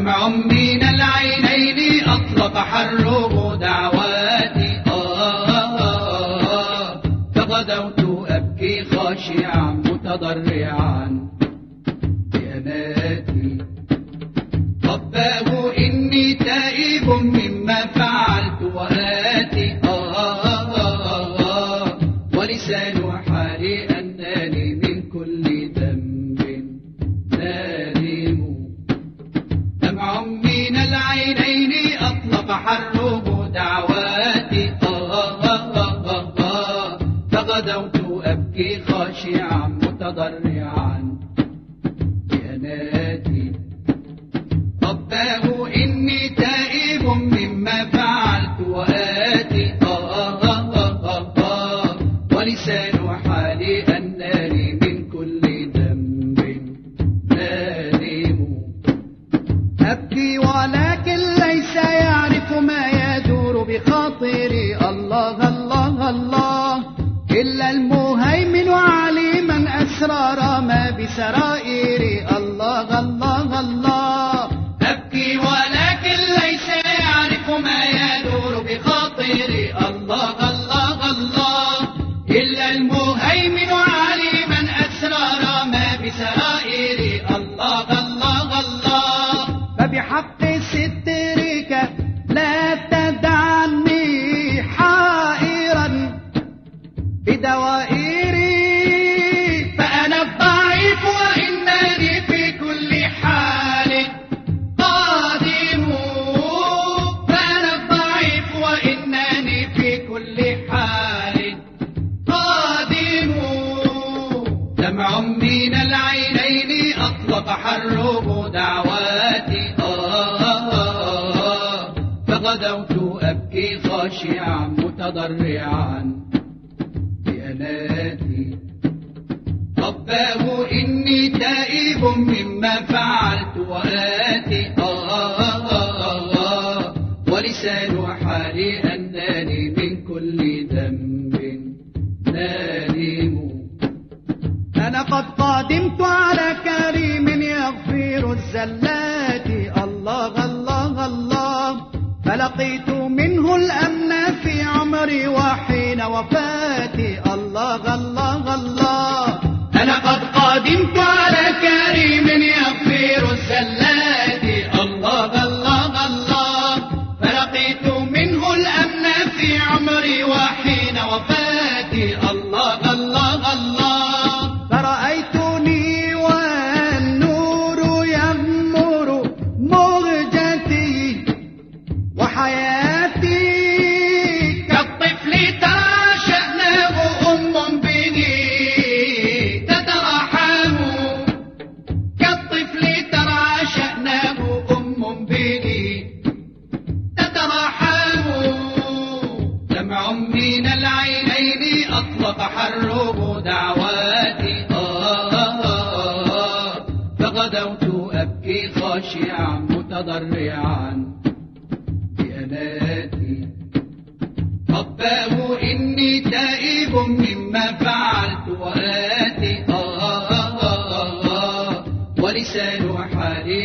دمع من العينين أطلق حره دعواتي آه فغدوت أبكي خاشعا متضرعا. بأناتي رباه إني تائب مما فعلت وآتي. آه آه آه ولسان حالي أنني من كل حره دعواتي آه آه آه فغدوت أبكي خاشعا متضرعا. بأناتي رباه إني تائب مما فعلت وآتي. آه آه آه ولسان حالي أنني من كل ذنب نادم أبكي ولكن إلا المهيمن عليما أسرار ما بسرائري الله الله الله. أبكي ولكن ليس يعرف ما يدور بخاطري. الله الله الله. إلا المهيمن عليما أسرار ما بسرائري الله الله الله. فبحق سترك بدوائري فأنا الضعيف وإنني في كل حال. قادم. فأنا الضعيف وإنني في كل حال. قادم. دمع من العينين أطلق حره دعواتي. آه. فغدوت أبكي خاشعا متضرعا. فعلت وآتي آه ولسان حالي أنني من كل ذنب نادم أنا قد قدمت على كريم يغفر الزلات. الله الله الله. فلقيت منه الأمن في عمري وحين وفاتي. الله الله الله. أنا قد قدمت وفاتي الله الله الله أطلق حره دعواتي. آه فغدوت أبكي خاشعا متضرعا بأناتي رباه إني تائب مما فعلت وآتي. آه آه ولسان حالي